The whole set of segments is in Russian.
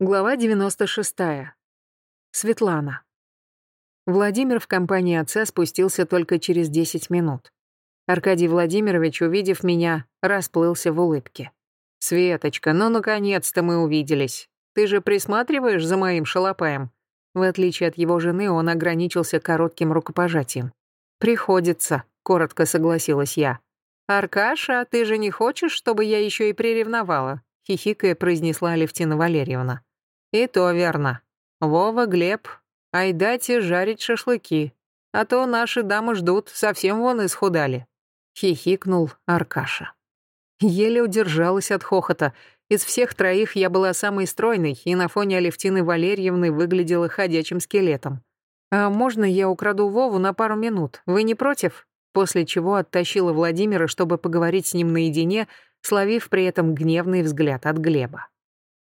Глава 96. Светлана. Владимир в компании отца спустился только через 10 минут. Аркадий Владимирович, увидев меня, расплылся в улыбке. «Светочка, ну наконец-то мы увиделись. Ты же присматриваешь за моим шалопаем?» В отличие от его жены, он ограничился коротким рукопожатием. «Приходится», — коротко согласилась я. «Аркаша, ты же не хочешь, чтобы я еще и приревновала?» — хихикая произнесла Алевтина Валерьевна. «И то верно. Вова, Глеб, айдате жарить шашлыки, а то наши дамы ждут, совсем вон исхудали», — хихикнул Аркаша. Еле удержалась от хохота. Из всех троих я была самой стройной и на фоне Алевтины Валерьевны выглядела ходячим скелетом. «А можно я украду Вову на пару минут? Вы не против?» После чего оттащила Владимира, чтобы поговорить с ним наедине, словив при этом гневный взгляд от Глеба.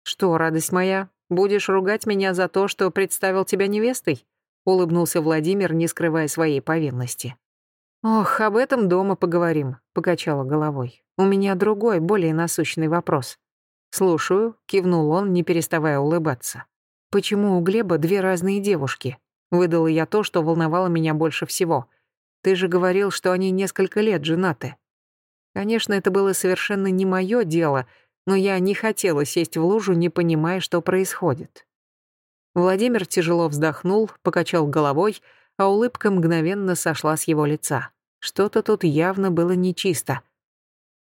«Что, радость моя, Будешь ругать меня за то, что представил тебя невестой?» — улыбнулся Владимир, не скрывая своей повинности. «Ох, об этом дома поговорим», — покачала головой. «У меня другой, более насущный вопрос». «Слушаю», — кивнул он, не переставая улыбаться. «Почему у Глеба две разные девушки?» Выдала я то, что волновало меня больше всего. «Ты же говорил, что они несколько лет женаты». Конечно, это было совершенно не мое дело — но я не хотела сесть в лужу, не понимая, что происходит. Владимир тяжело вздохнул, покачал головой, а улыбка мгновенно сошла с его лица. Что-то тут явно было нечисто.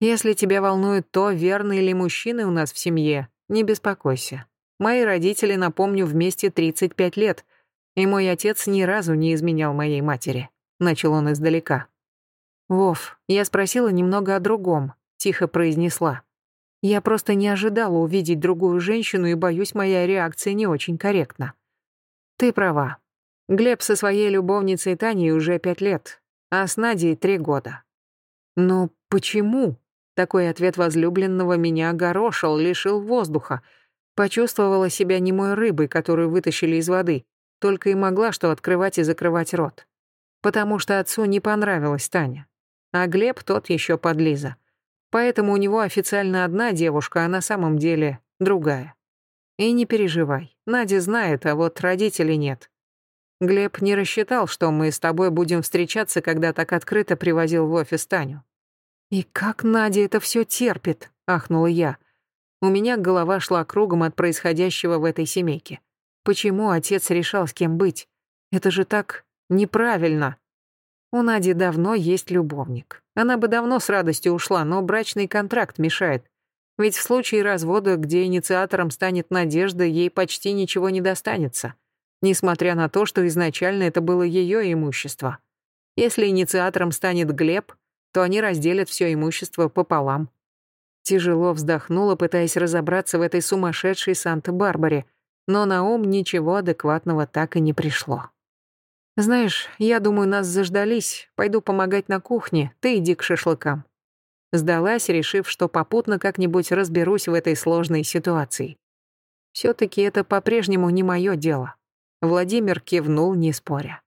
Если тебя волнует то, верные ли мужчины у нас в семье, не беспокойся. Мои родители, напомню, вместе 35 лет, и мой отец ни разу не изменял моей матери. Начал он издалека. «Вов, я спросила немного о другом», — тихо произнесла. Я просто не ожидала увидеть другую женщину, и боюсь, моя реакция не очень корректна. Ты права. Глеб со своей любовницей Таней уже пять лет, а с Надей три года. Но почему? Такой ответ возлюбленного меня огорошил, лишил воздуха. Почувствовала себя немой рыбой, которую вытащили из воды, только и могла что открывать и закрывать рот. Потому что отцу не понравилась Таня. А Глеб тот еще подлиза. Поэтому у него официально одна девушка, а на самом деле другая. И не переживай, Надя знает, а вот родителей нет. Глеб не рассчитал, что мы с тобой будем встречаться, когда так открыто привозил в офис Таню. «И как Надя это все терпит?» — ахнула я. У меня голова шла кругом от происходящего в этой семейке. Почему отец решал, с кем быть? Это же так неправильно. У Нади давно есть любовник. Она бы давно с радостью ушла, но брачный контракт мешает. Ведь в случае развода, где инициатором станет Надежда, ей почти ничего не достанется. Несмотря на то, что изначально это было ее имущество. Если инициатором станет Глеб, то они разделят все имущество пополам. Тяжело вздохнула, пытаясь разобраться в этой сумасшедшей Санта-Барбаре, но на ум ничего адекватного так и не пришло. «Знаешь, я думаю, нас заждались. Пойду помогать на кухне, ты иди к шашлыкам». Сдалась, решив, что попутно как-нибудь разберусь в этой сложной ситуации. все таки это по-прежнему не мое дело. Владимир кивнул, не споря.